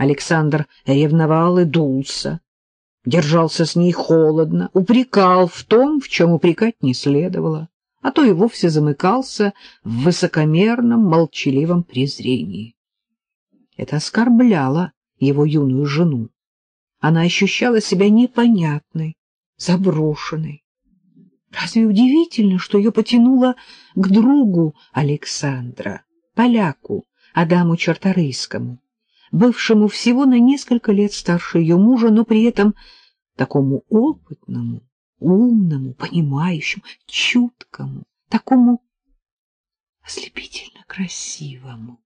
Александр ревновал и дулся, держался с ней холодно, упрекал в том, в чем упрекать не следовало, а то и вовсе замыкался в высокомерном, молчаливом презрении. Это оскорбляло его юную жену. Она ощущала себя непонятной, заброшенной. Разве удивительно, что ее потянуло к другу Александра, поляку Адаму Чарторийскому, бывшему всего на несколько лет старше ее мужа, но при этом такому опытному, умному, понимающему, чуткому, такому ослепительно красивому.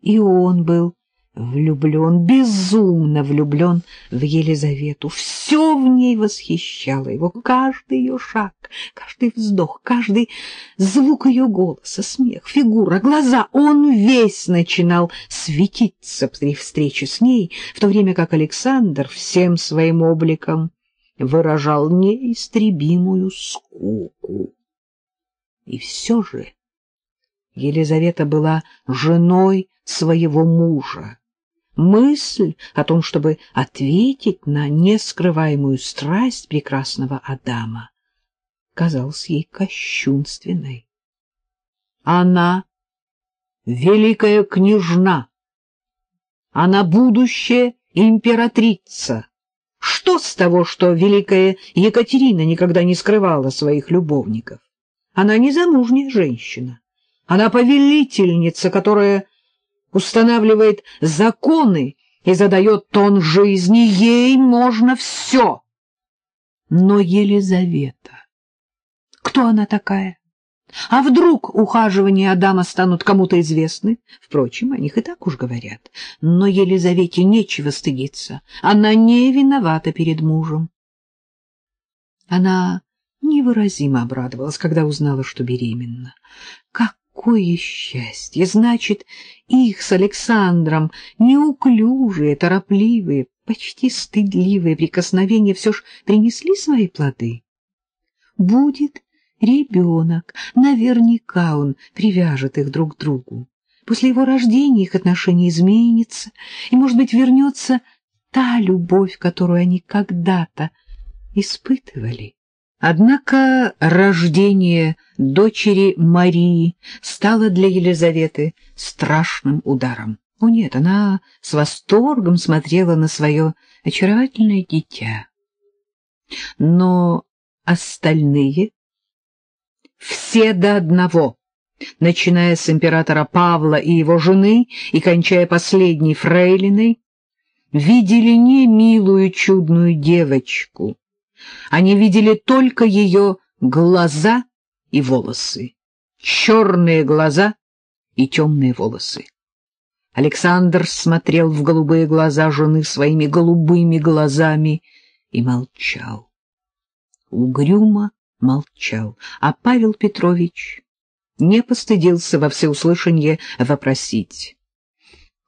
И он был влюблен, безумно влюблен в Елизавету. Все в ней восхищало его, каждый ее шаг, каждый вздох, каждый звук ее голоса, смех, фигура, глаза. Он весь начинал светиться при встрече с ней, в то время как Александр всем своим обликом выражал неистребимую скуку. И все же Елизавета была женой своего мужа. Мысль о том, чтобы ответить на нескрываемую страсть прекрасного Адама, казалась ей кощунственной. Она — великая княжна, она будущая императрица. Что с того, что великая Екатерина никогда не скрывала своих любовников? Она незамужняя женщина. Она повелительница, которая устанавливает законы и задает тон жизни. Ей можно все. Но Елизавета... Кто она такая? А вдруг ухаживания Адама станут кому-то известны? Впрочем, о них и так уж говорят. Но Елизавете нечего стыдиться. Она не виновата перед мужем. Она невыразимо обрадовалась, когда узнала, что беременна. Как Какое счастье! Значит, их с Александром неуклюжие, торопливые, почти стыдливые прикосновения все ж принесли свои плоды. Будет ребенок, наверняка он привяжет их друг к другу. После его рождения их отношения изменятся, и, может быть, вернется та любовь, которую они когда-то испытывали. Однако рождение дочери Марии стало для Елизаветы страшным ударом. О нет, она с восторгом смотрела на свое очаровательное дитя. Но остальные, все до одного, начиная с императора Павла и его жены и кончая последней фрейлиной, видели не милую чудную девочку, они видели только ее глаза и волосы, черные глаза и темные волосы. Александр смотрел в голубые глаза жены своими голубыми глазами и молчал. Угрюмо молчал, а Павел Петрович не постыдился во всеуслышание вопросить.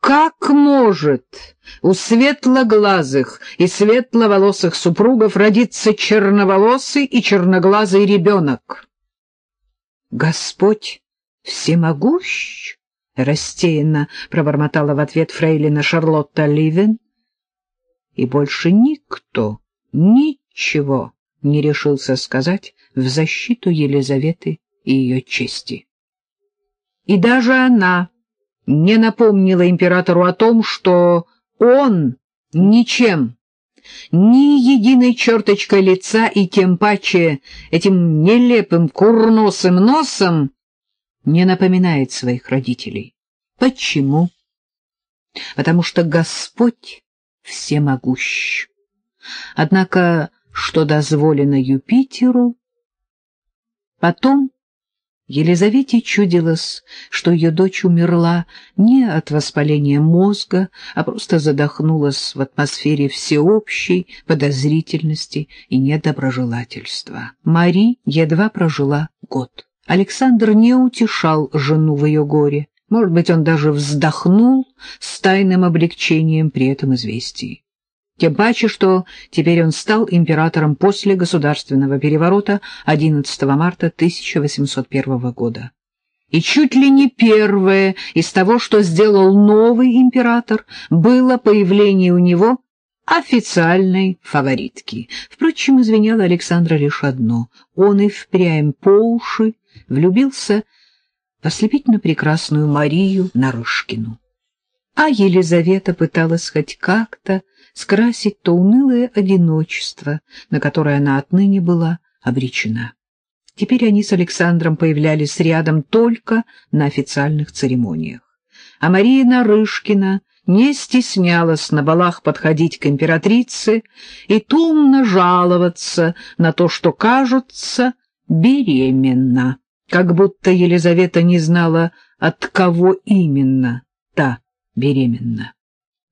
Как может у светлоглазых и светловолосых супругов родиться черноволосый и черноглазый ребенок? Господь всемогущ, растерянно пробормотала в ответ фрейлина Шарлотта Ливен, и больше никто ничего не решился сказать в защиту Елизаветы и ее чести. И даже она не напомнила императору о том, что он ничем, ни единой черточкой лица и тем паче этим нелепым курносым носом не напоминает своих родителей. Почему? Потому что Господь всемогущ. Однако, что дозволено Юпитеру, потом Елизавете чудилось, что ее дочь умерла не от воспаления мозга, а просто задохнулась в атмосфере всеобщей подозрительности и недоброжелательства. Мари едва прожила год. Александр не утешал жену в ее горе. Может быть, он даже вздохнул с тайным облегчением при этом известии. Тем паче, что теперь он стал императором после государственного переворота 11 марта 1801 года. И чуть ли не первое из того, что сделал новый император, было появление у него официальной фаворитки. Впрочем, извиняло Александра лишь одно. Он и впрямь по уши влюбился в ослепительно прекрасную Марию Нарышкину. А Елизавета пыталась хоть как-то скрасить то унылое одиночество, на которое она отныне была обречена. Теперь они с Александром появлялись рядом только на официальных церемониях. А Мария Нарышкина не стеснялась на балах подходить к императрице и томно жаловаться на то, что, кажется, беременна, как будто Елизавета не знала, от кого именно та беременна.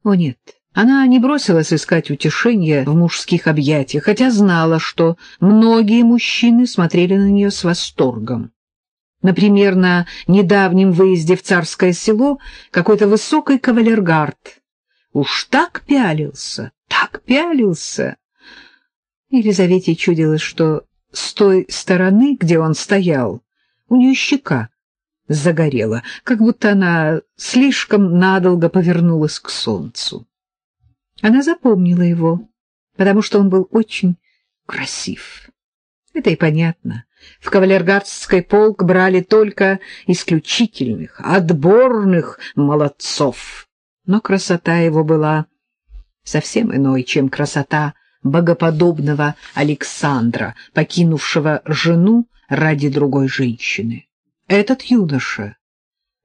О нет, она не бросилась искать утешения в мужских объятиях, хотя знала, что многие мужчины смотрели на нее с восторгом. Например, на недавнем выезде в царское село какой-то высокий кавалергард. Уж так пялился, так пялился. Елизавете чудилось, что с той стороны, где он стоял, у нее щека загорела, как будто она слишком надолго повернулась к солнцу. Она запомнила его, потому что он был очень красив. Это и понятно. В кавалергардский полк брали только исключительных, отборных молодцов. Но красота его была совсем иной, чем красота богоподобного Александра, покинувшего жену ради другой женщины. Этот юноша,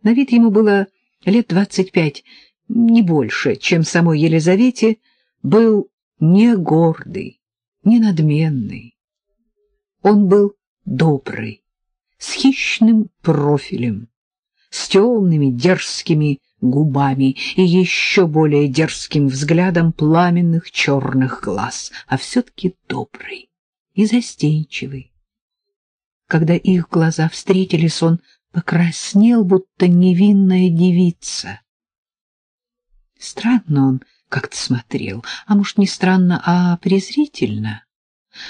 на вид ему было лет двадцать пять, не больше, чем самой Елизавете, был не гордый, не надменный. Он был добрый, с хищным профилем, с темными дерзкими губами и еще более дерзким взглядом пламенных черных глаз, а все-таки добрый и застенчивый. Когда их глаза встретились, он покраснел, будто невинная девица. Странно он как-то смотрел, а может, не странно, а презрительно.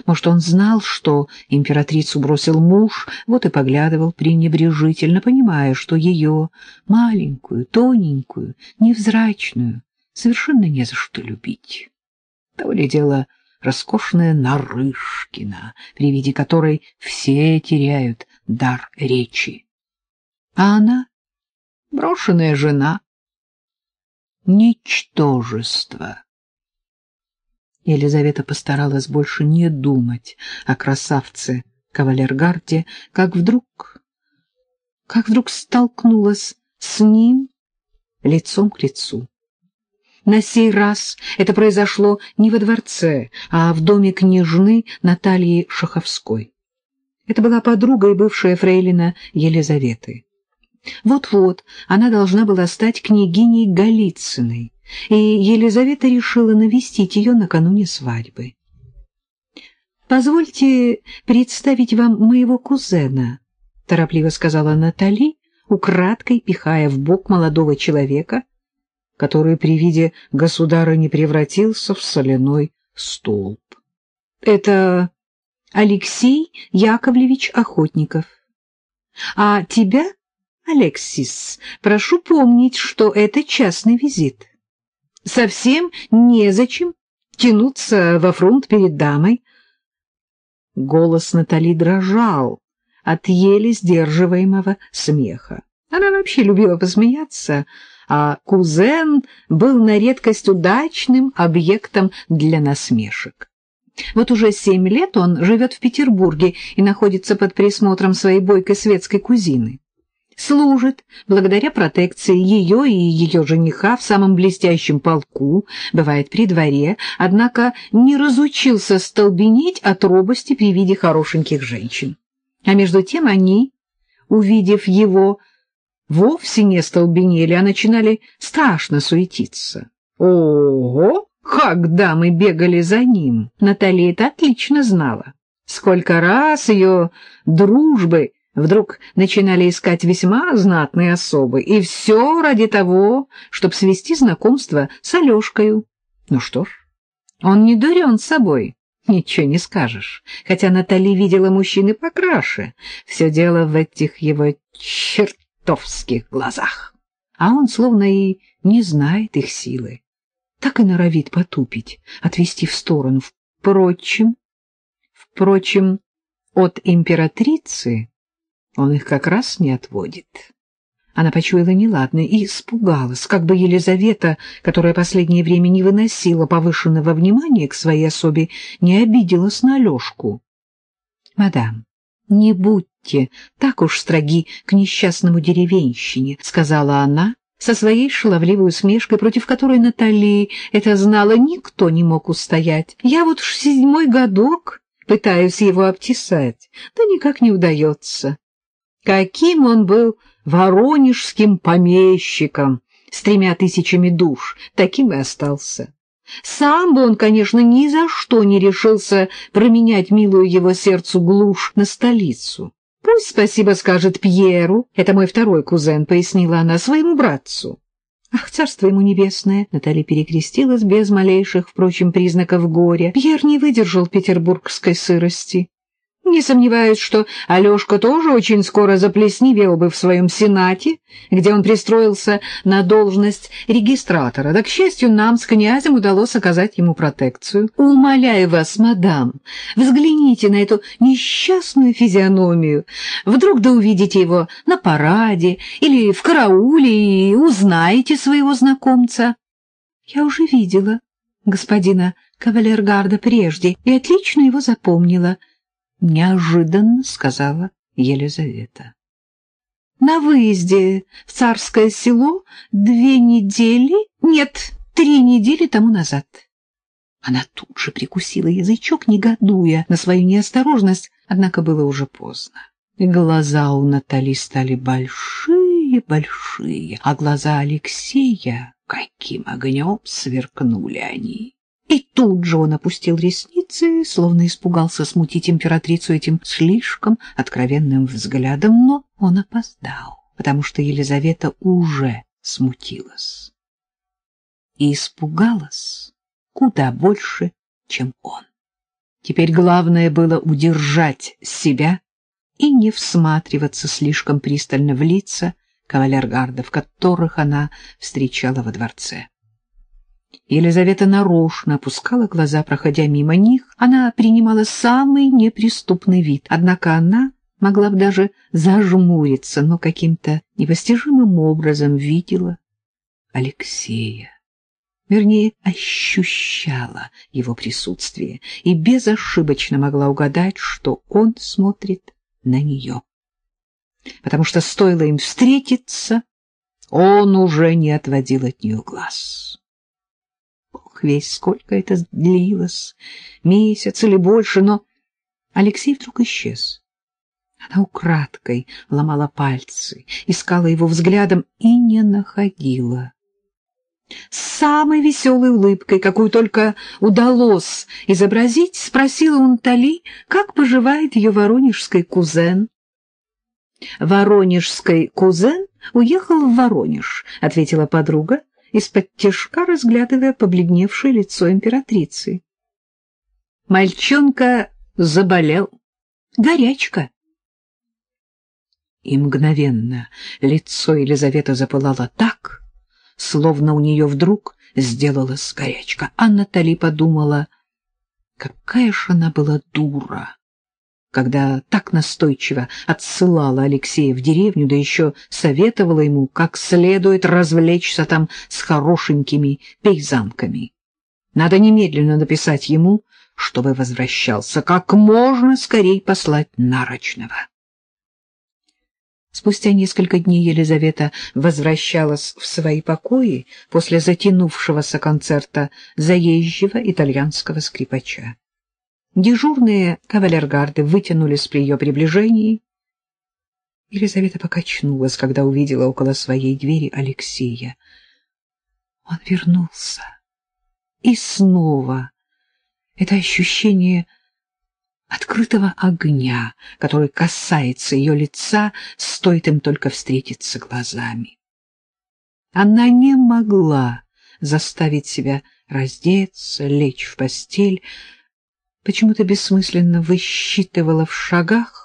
Может, он знал, что императрицу бросил муж, вот и поглядывал пренебрежительно, понимая, что ее, маленькую, тоненькую, невзрачную, совершенно не за что любить. То ли дело роскошная Нарышкина, при виде которой все теряют дар речи. А она — брошенная жена, ничтожество. Елизавета постаралась больше не думать о красавце кавалергарде, как вдруг, как вдруг столкнулась с ним лицом к лицу. На сей раз это произошло не во дворце, а в доме княжны Натальи Шаховской. Это была подруга и бывшая фрейлина Елизаветы. Вот-вот она должна была стать княгиней Голицыной, и Елизавета решила навестить ее накануне свадьбы. «Позвольте представить вам моего кузена», — торопливо сказала Натали, украдкой пихая в бок молодого человека, который при виде государа не превратился в соляной столб. «Это Алексей Яковлевич Охотников. А тебя Алексис, прошу помнить, что это частный визит. Совсем незачем тянуться во фронт перед дамой. Голос Натали дрожал от еле сдерживаемого смеха. Она вообще любила посмеяться, а кузен был на редкость удачным объектом для насмешек. Вот уже семь лет он живет в Петербурге и находится под присмотром своей бойкой светской кузины служит, благодаря протекции ее и ее жениха в самом блестящем полку, бывает при дворе, однако не разучился столбенеть от робости при виде хорошеньких женщин. А между тем они, увидев его, вовсе не столбенели, а начинали страшно суетиться. Ого! Как дамы бегали за ним! Наталья это отлично знала. Сколько раз ее дружбы вдруг начинали искать весьма знатные особы, и все ради того, чтобы свести знакомство с Алешкою. Ну что ж, он не дурен собой, ничего не скажешь, хотя Натали видела мужчины покраше. Все дело в этих его черт чертовских глазах. А он словно и не знает их силы. Так и норовит потупить, отвести в сторону. Впрочем, впрочем, от императрицы он их как раз не отводит. Она почуяла неладное и испугалась, как бы Елизавета, которая последнее время не выносила повышенного внимания к своей особе, не обиделась на Алешку. — Мадам, не будьте так уж строги к несчастному деревенщине, — сказала она со своей шаловливой усмешкой, против которой Натали это знала, никто не мог устоять. Я вот уж седьмой годок пытаюсь его обтесать, да никак не удается. Каким он был воронежским помещиком с тремя тысячами душ, таким и остался. Сам бы он, конечно, ни за что не решился променять милую его сердцу глушь на столицу. Пусть спасибо скажет Пьеру, это мой второй кузен, пояснила она своему братцу. Ах, царство ему небесное! Наталья перекрестилась без малейших, впрочем, признаков горя. Пьер не выдержал петербургской сырости. Не сомневаюсь, что Алешка тоже очень скоро заплесневел бы в своем сенате, где он пристроился на должность регистратора. Да, к счастью, нам с князем удалось оказать ему протекцию. Умоляю вас, мадам, взгляните на эту несчастную физиономию. Вдруг да увидите его на параде или в карауле и узнаете своего знакомца. Я уже видела господина Кавалергарда прежде и отлично его запомнила —— неожиданно сказала Елизавета. На выезде в царское село две недели, нет, три недели тому назад. Она тут же прикусила язычок, негодуя на свою неосторожность, однако было уже поздно. И глаза у Натали стали большие-большие, а глаза Алексея, каким огнем сверкнули они. И тут же он опустил ресницы, словно испугался смутить императрицу этим слишком откровенным взглядом, но он опоздал, потому что Елизавета уже смутилась. И испугалась куда больше, чем он. Теперь главное было удержать себя и не всматриваться слишком пристально в лица кавалергардов, которых она встречала во дворце. Елизавета нарочно опускала глаза, проходя мимо них. Она принимала самый неприступный вид, однако она могла бы даже зажмуриться, но каким-то непостижимым образом видела Алексея. Вернее, ощущала его присутствие и безошибочно могла угадать, что он смотрит на нее. Потому что стоило им встретиться, он уже не отводил от нее глаз. Бог весь, сколько это длилось, месяц или больше, но Алексей вдруг исчез. Она украдкой ломала пальцы, искала его взглядом и не находила. С самой веселой улыбкой, какую только удалось изобразить, спросила у Натали, как поживает ее воронежский кузен. «Воронежский кузен уехал в Воронеж», — ответила подруга, из-под тяжка разглядывая побледневшее лицо императрицы. Мальчонка заболел. Горячка. И мгновенно лицо Елизаветы запылало так, словно у нее вдруг сделалась горячка. А Натали подумала, какая ж она была дура когда так настойчиво отсылала Алексея в деревню, да еще советовала ему, как следует развлечься там с хорошенькими пейзанками. Надо немедленно написать ему, чтобы возвращался, как можно скорее послать нарочного. Спустя несколько дней Елизавета возвращалась в свои покои после затянувшегося концерта заезжего итальянского скрипача. Дежурные кавалергарды вытянулись при ее приближении. Елизавета покачнулась, когда увидела около своей двери Алексея. Он вернулся. И снова это ощущение открытого огня, который касается ее лица, стоит им только встретиться глазами. Она не могла заставить себя раздеться, лечь в постель, почему-то бессмысленно высчитывала в шагах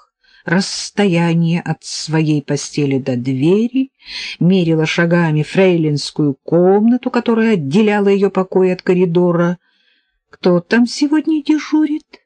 расстояние от своей постели до двери, мерила шагами фрейлинскую комнату, которая отделяла ее покой от коридора. «Кто там сегодня дежурит?»